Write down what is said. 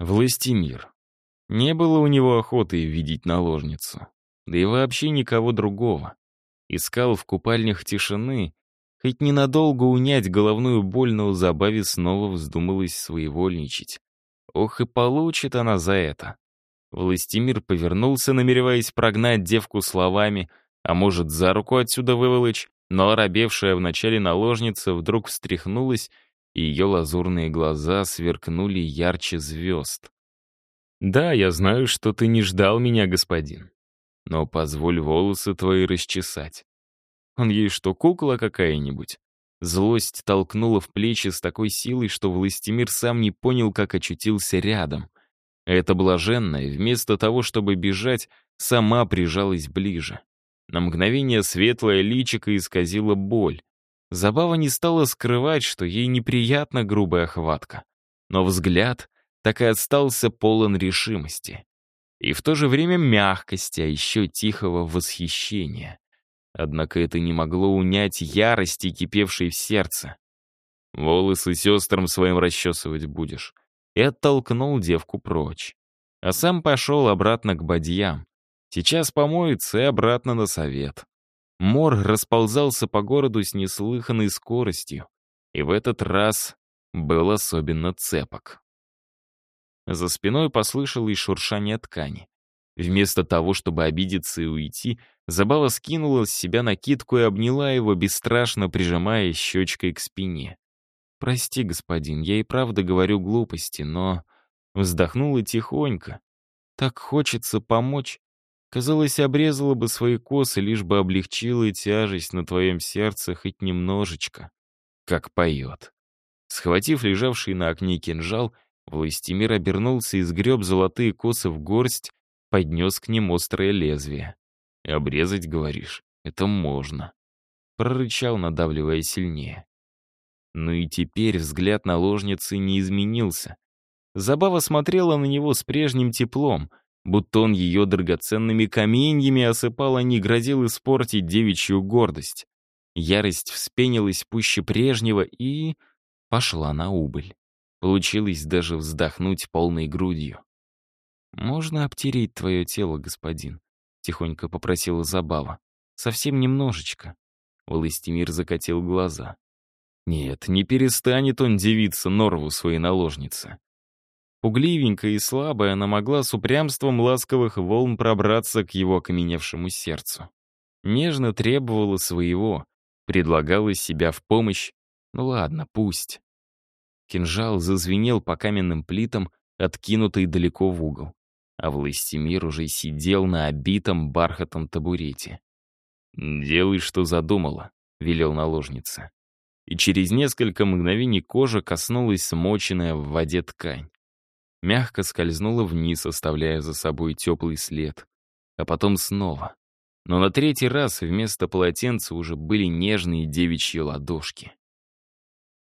Властимир. Не было у него охоты видеть наложницу. Да и вообще никого другого. Искал в купальнях тишины, хоть ненадолго унять головную боль, но забаве снова вздумалось своевольничать. Ох и получит она за это. Властимир повернулся, намереваясь прогнать девку словами, а может, за руку отсюда выволочь, но оробевшая вначале наложница вдруг встряхнулась, ее лазурные глаза сверкнули ярче звезд. «Да, я знаю, что ты не ждал меня, господин, но позволь волосы твои расчесать. Он ей что, кукла какая-нибудь?» Злость толкнула в плечи с такой силой, что Властимир сам не понял, как очутился рядом. Эта блаженная, вместо того, чтобы бежать, сама прижалась ближе. На мгновение светлое личико исказило боль. Забава не стала скрывать, что ей неприятна грубая хватка. Но взгляд так и остался полон решимости. И в то же время мягкости, а еще тихого восхищения. Однако это не могло унять ярости, кипевшей в сердце. «Волосы сестрам своим расчесывать будешь», и оттолкнул девку прочь. А сам пошел обратно к бадьям. Сейчас помоется и обратно на совет. Мор расползался по городу с неслыханной скоростью, и в этот раз был особенно цепок. За спиной послышалось шуршание ткани. Вместо того, чтобы обидеться и уйти, Забава скинула с себя накидку и обняла его, бесстрашно прижимая щечкой к спине. «Прости, господин, я и правда говорю глупости, но...» Вздохнула тихонько. «Так хочется помочь. Казалось, обрезала бы свои косы, лишь бы облегчила тяжесть на твоем сердце хоть немножечко. Как поет». Схватив лежавший на окне кинжал, Властимир обернулся и сгреб золотые косы в горсть, поднес к ним острое лезвие. «Обрезать, говоришь? Это можно». Прорычал, надавливая сильнее. Но и теперь взгляд наложницы не изменился. Забава смотрела на него с прежним теплом, будто он ее драгоценными каменьями осыпал, а не грозил испортить девичью гордость. Ярость вспенилась пуще прежнего и... пошла на убыль. Получилось даже вздохнуть полной грудью. «Можно обтереть твое тело, господин?» — тихонько попросила Забава. «Совсем немножечко». Властимир закатил глаза. Нет, не перестанет он девиться Норву своей наложницы. Пугливенькая и слабая, она могла с упрямством ласковых волн пробраться к его окаменевшему сердцу. Нежно требовала своего, предлагала себя в помощь. Ну ладно, пусть. Кинжал зазвенел по каменным плитам, откинутый далеко в угол. А Властимир уже сидел на обитом бархатом табурете. «Делай, что задумала», — велел наложница и через несколько мгновений кожа коснулась смоченная в воде ткань. Мягко скользнула вниз, оставляя за собой теплый след. А потом снова. Но на третий раз вместо полотенца уже были нежные девичьи ладошки.